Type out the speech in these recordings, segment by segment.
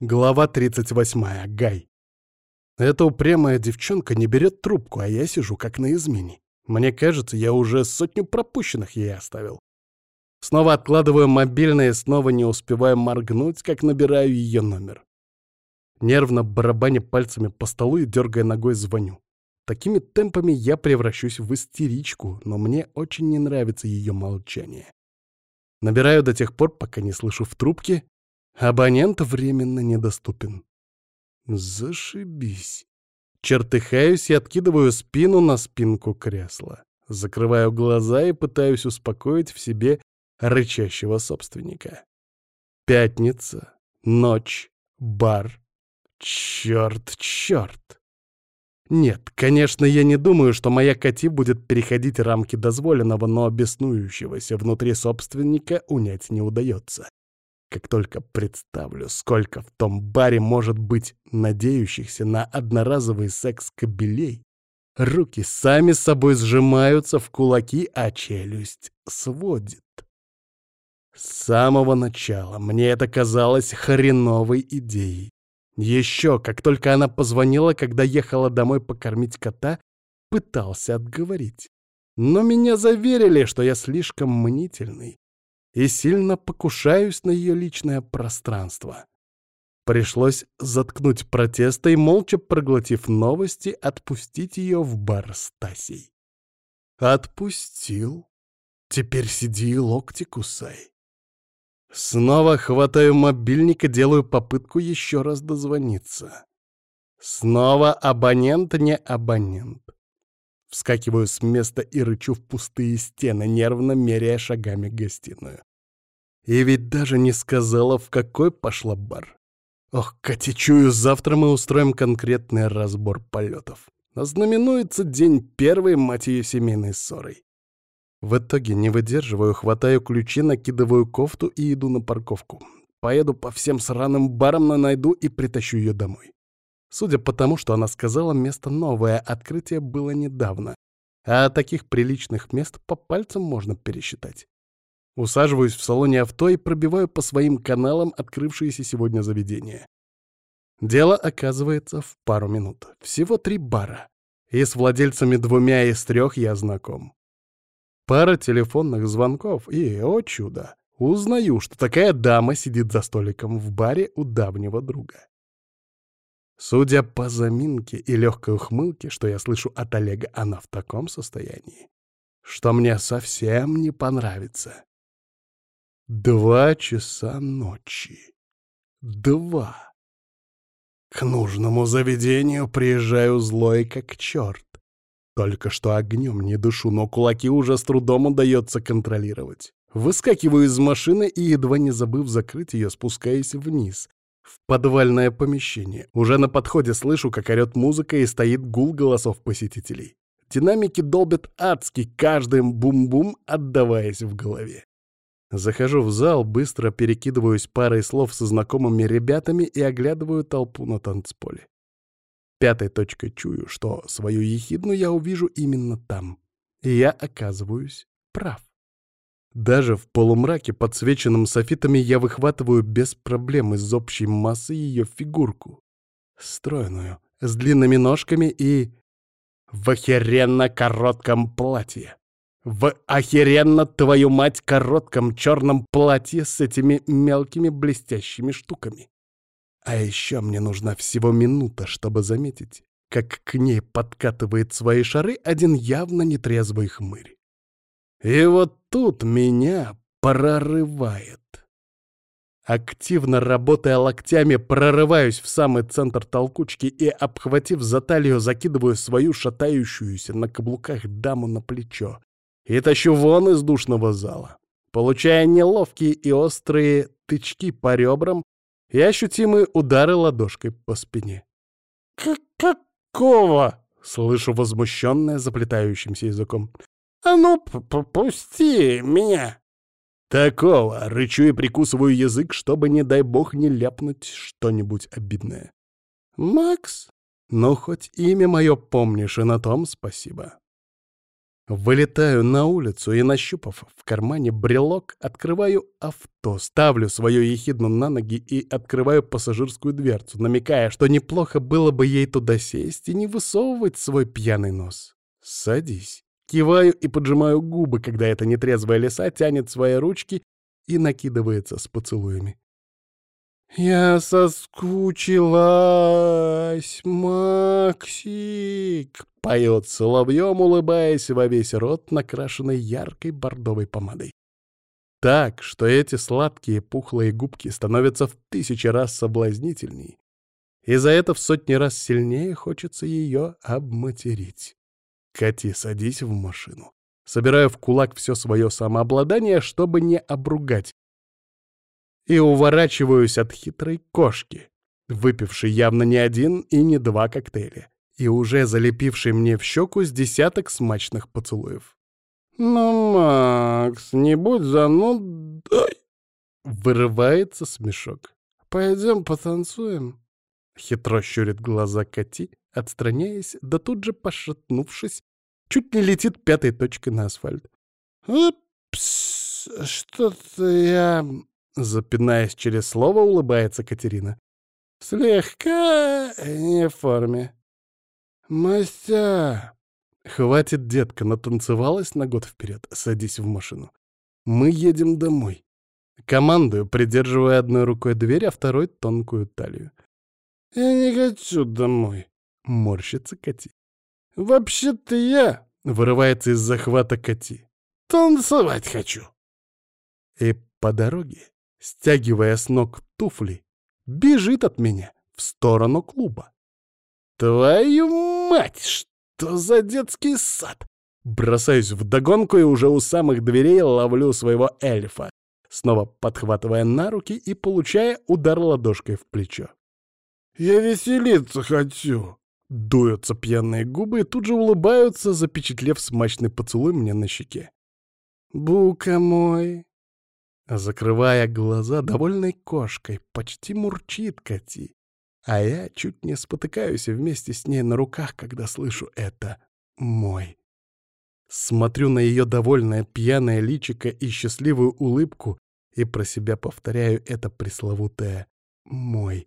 Глава 38. Гай. Эта упрямая девчонка не берет трубку, а я сижу как на измене. Мне кажется, я уже сотню пропущенных ей оставил. Снова откладываю мобильное, снова не успеваю моргнуть, как набираю ее номер. Нервно барабаня пальцами по столу и дергая ногой звоню. Такими темпами я превращусь в истеричку, но мне очень не нравится ее молчание. Набираю до тех пор, пока не слышу в трубке Абонент временно недоступен. Зашибись. Чертыхаюсь и откидываю спину на спинку кресла. Закрываю глаза и пытаюсь успокоить в себе рычащего собственника. Пятница, ночь, бар. Черт, черт. Нет, конечно, я не думаю, что моя Кати будет переходить рамки дозволенного, но беснующегося внутри собственника унять не удается. Как только представлю, сколько в том баре может быть надеющихся на одноразовый секс кобелей, руки сами собой сжимаются в кулаки, а челюсть сводит. С самого начала мне это казалось хреновой идеей. Еще, как только она позвонила, когда ехала домой покормить кота, пытался отговорить. Но меня заверили, что я слишком мнительный, и сильно покушаюсь на ее личное пространство. Пришлось заткнуть протеста и, молча проглотив новости, отпустить ее в бар Стасей. Отпустил. Теперь сиди и локти кусай. Снова хватаю мобильник и делаю попытку еще раз дозвониться. Снова абонент не абонент. Вскакиваю с места и рычу в пустые стены, нервно меряя шагами гостиную. И ведь даже не сказала, в какой пошла бар. Ох, Катя, чую, завтра мы устроим конкретный разбор полетов. Знаменуется день первой, мать ее, семейной ссорой. В итоге не выдерживаю, хватаю ключи, накидываю кофту и иду на парковку. Поеду по всем сраным барам, но найду и притащу ее домой. Судя по тому, что она сказала, место новое, открытие было недавно. А таких приличных мест по пальцам можно пересчитать. Усаживаюсь в салоне авто и пробиваю по своим каналам открывшееся сегодня заведение. Дело оказывается в пару минут. Всего три бара. И с владельцами двумя из трех я знаком. Пара телефонных звонков, и, о чудо, узнаю, что такая дама сидит за столиком в баре у давнего друга. Судя по заминке и легкой ухмылке, что я слышу от Олега, она в таком состоянии, что мне совсем не понравится. Два часа ночи. Два. К нужному заведению приезжаю злой как черт. Только что огнем не дышу, но кулаки уже с трудом удается контролировать. Выскакиваю из машины и, едва не забыв закрыть ее, спускаюсь вниз, в подвальное помещение. Уже на подходе слышу, как орёт музыка и стоит гул голосов посетителей. Динамики долбят адски, каждым бум-бум отдаваясь в голове. Захожу в зал, быстро перекидываюсь парой слов со знакомыми ребятами и оглядываю толпу на танцполе. Пятой точкой чую, что свою ехидну я увижу именно там. И я оказываюсь прав. Даже в полумраке, подсвеченном софитами, я выхватываю без проблем из общей массы ее фигурку. Стройную, с длинными ножками и... в охеренно коротком платье. В охеренно, твою мать, коротком черном платье с этими мелкими блестящими штуками. А еще мне нужна всего минута, чтобы заметить, как к ней подкатывает свои шары один явно нетрезвый хмырь. И вот тут меня прорывает. Активно работая локтями, прорываюсь в самый центр толкучки и, обхватив за талию, закидываю свою шатающуюся на каблуках даму на плечо и тащу вон из душного зала, получая неловкие и острые тычки по ребрам и ощутимые удары ладошкой по спине. «Какого?» — слышу возмущенное заплетающимся языком. «А ну, пусти меня!» Такого рычу и прикусываю язык, чтобы, не дай бог, не ляпнуть что-нибудь обидное. «Макс? Ну, хоть имя мое помнишь, и на том спасибо». Вылетаю на улицу и, нащупав в кармане брелок, открываю авто, ставлю свою ехидну на ноги и открываю пассажирскую дверцу, намекая, что неплохо было бы ей туда сесть и не высовывать свой пьяный нос. «Садись». Киваю и поджимаю губы, когда эта нетрезвая лиса тянет свои ручки и накидывается с поцелуями. «Я соскучилась, Максик!» — поет соловьем, улыбаясь во весь рот, накрашенной яркой бордовой помадой. Так, что эти сладкие пухлые губки становятся в тысячи раз соблазнительней, и за это в сотни раз сильнее хочется ее обматерить. «Кати, садись в машину». Собираю в кулак все свое самообладание, чтобы не обругать, и уворачиваюсь от хитрой кошки, выпившей явно не один и не два коктейля, и уже залепившей мне в щеку с десяток смачных поцелуев. «Ну, Макс, не будь занудой!» Вырывается смешок. «Пойдем потанцуем?» Хитро щурит глаза Кати, отстраняясь, да тут же, пошатнувшись, чуть не летит пятой точкой на асфальт. «Упс, что-то я...» Запинаясь через слово, улыбается Катерина. «Слегка не в форме». «Мастя!» «Хватит, детка, натанцевалась на год вперед. Садись в машину. Мы едем домой». Командую, придерживая одной рукой дверь, а второй — тонкую талию. «Я не хочу домой», — морщится Кати. «Вообще-то я...» — вырывается из захвата Кати. «Танцевать хочу». И по дороге стягивая с ног туфли, бежит от меня в сторону клуба. «Твою мать, что за детский сад!» Бросаюсь в догонку и уже у самых дверей ловлю своего эльфа, снова подхватывая на руки и получая удар ладошкой в плечо. «Я веселиться хочу!» Дуются пьяные губы и тут же улыбаются, запечатлев смачный поцелуй мне на щеке. «Бука мой, Закрывая глаза довольной кошкой, почти мурчит Кати. А я чуть не спотыкаюсь вместе с ней на руках, когда слышу это «мой». Смотрю на ее довольное пьяное личико и счастливую улыбку и про себя повторяю это пресловутое «мой».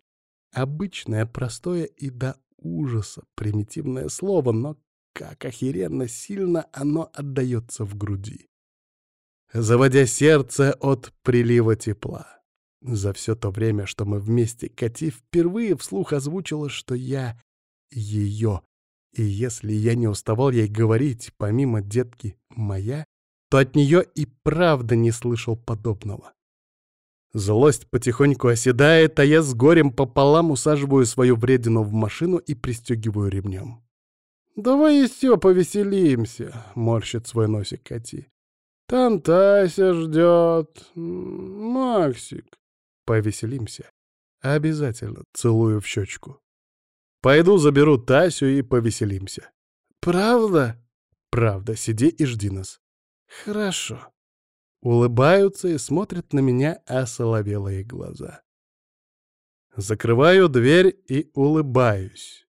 Обычное, простое и до ужаса примитивное слово, но как охеренно сильно оно отдается в груди заводя сердце от прилива тепла. За все то время, что мы вместе, Кати впервые вслух озвучила, что я ее. И если я не уставал ей говорить, помимо детки «моя», то от нее и правда не слышал подобного. Злость потихоньку оседает, а я с горем пополам усаживаю свою вредину в машину и пристегиваю ремнем. «Давай еще повеселимся», — морщит свой носик Кати. Там Тася ждет. Максик. Повеселимся. Обязательно целую в щечку. Пойду заберу Тасю и повеселимся. Правда? Правда, сиди и жди нас. Хорошо. Улыбаются и смотрят на меня осоловелые глаза. Закрываю дверь и улыбаюсь.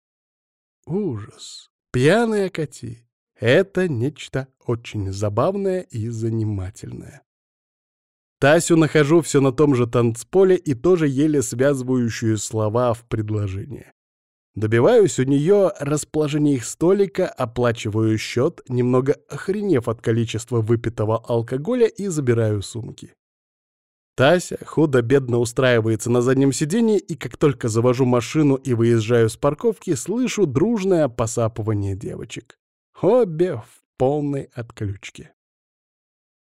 Ужас. Пьяная Кати. Это нечто очень забавное и занимательное. Тасю нахожу все на том же танцполе и тоже еле связывающую слова в предложение. Добиваюсь у нее расположения их столика, оплачиваю счет, немного охренев от количества выпитого алкоголя и забираю сумки. Тася худо-бедно устраивается на заднем сиденье, и как только завожу машину и выезжаю с парковки, слышу дружное посапывание девочек. Обе в полной отключке.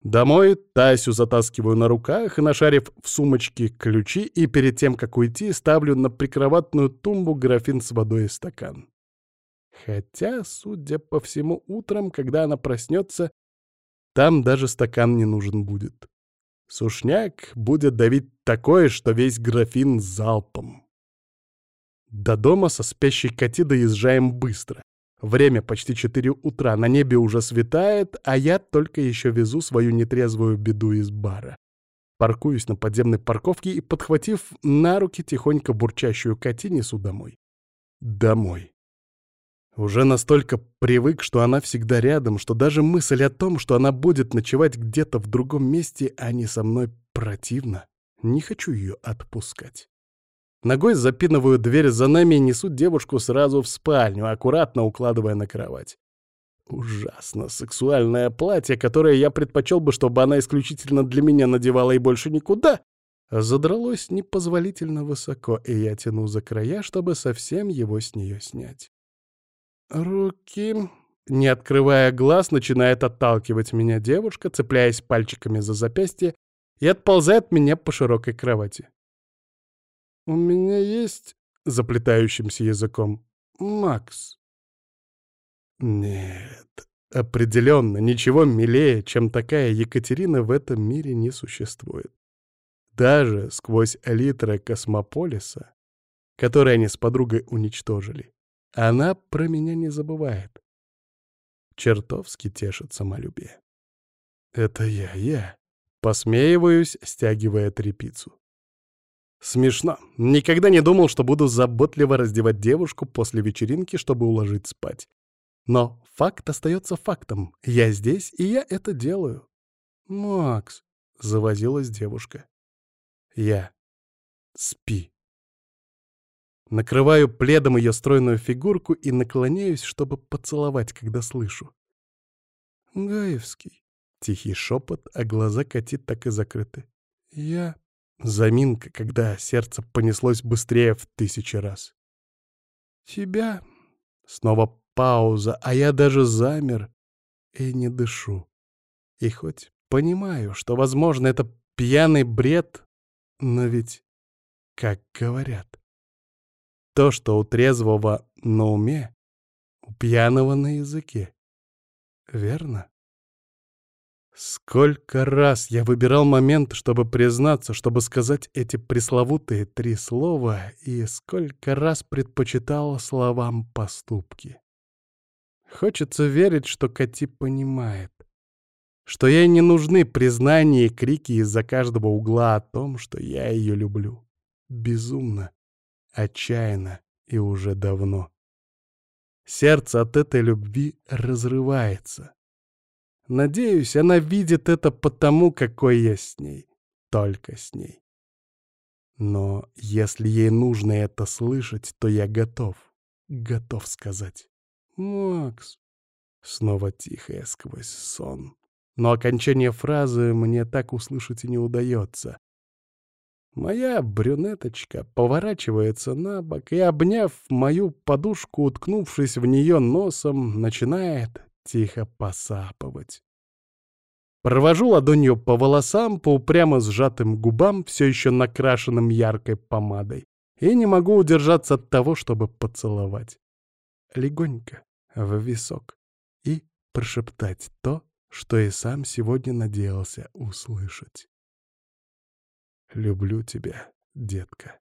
Домой Тасю затаскиваю на руках, нашарив в сумочке ключи, и перед тем, как уйти, ставлю на прикроватную тумбу графин с водой и стакан. Хотя, судя по всему, утром, когда она проснется, там даже стакан не нужен будет. Сушняк будет давить такое, что весь графин залпом. До дома со спящей коти доезжаем быстро. Время почти четыре утра, на небе уже светает, а я только еще везу свою нетрезвую беду из бара. Паркуюсь на подземной парковке и, подхватив на руки тихонько бурчащую коти, несу домой. Домой. Уже настолько привык, что она всегда рядом, что даже мысль о том, что она будет ночевать где-то в другом месте, а не со мной, противна. Не хочу ее отпускать. Ногой запинываю дверь за нами и несу девушку сразу в спальню, аккуратно укладывая на кровать. Ужасно сексуальное платье, которое я предпочел бы, чтобы она исключительно для меня надевала и больше никуда, задралось непозволительно высоко, и я тяну за края, чтобы совсем его с нее снять. Руки... Не открывая глаз, начинает отталкивать меня девушка, цепляясь пальчиками за запястье, и отползает меня по широкой кровати. «У меня есть...» — заплетающимся языком. «Макс». Нет, определенно, ничего милее, чем такая Екатерина в этом мире не существует. Даже сквозь литры космополиса, которые они с подругой уничтожили, она про меня не забывает. Чертовски тешит самолюбие. Это я, я. Посмеиваюсь, стягивая трепицу. Смешно. Никогда не думал, что буду заботливо раздевать девушку после вечеринки, чтобы уложить спать. Но факт остается фактом. Я здесь, и я это делаю. «Макс», — завозилась девушка. Я. Спи. Накрываю пледом ее стройную фигурку и наклоняюсь, чтобы поцеловать, когда слышу. «Гаевский», — тихий шепот, а глаза катит так и закрыты. «Я...» Заминка, когда сердце понеслось быстрее в тысячи раз. «Тебя...» Снова пауза, а я даже замер и не дышу. И хоть понимаю, что, возможно, это пьяный бред, но ведь, как говорят, то, что у трезвого на уме, у пьяного на языке. Верно? Сколько раз я выбирал момент, чтобы признаться, чтобы сказать эти пресловутые три слова, и сколько раз предпочитал словам поступки. Хочется верить, что Кати понимает, что ей не нужны признания и крики из-за каждого угла о том, что я ее люблю. Безумно, отчаянно и уже давно. Сердце от этой любви разрывается. Надеюсь, она видит это потому, какой я с ней. Только с ней. Но если ей нужно это слышать, то я готов. Готов сказать. «Макс!» Снова тихое сквозь сон. Но окончание фразы мне так услышать и не удается. Моя брюнеточка поворачивается на бок и, обняв мою подушку, уткнувшись в нее носом, начинает тихо посапывать. Провожу ладонью по волосам, по упрямо сжатым губам, все еще накрашенным яркой помадой, и не могу удержаться от того, чтобы поцеловать. Легонько, в висок, и прошептать то, что и сам сегодня надеялся услышать. «Люблю тебя, детка».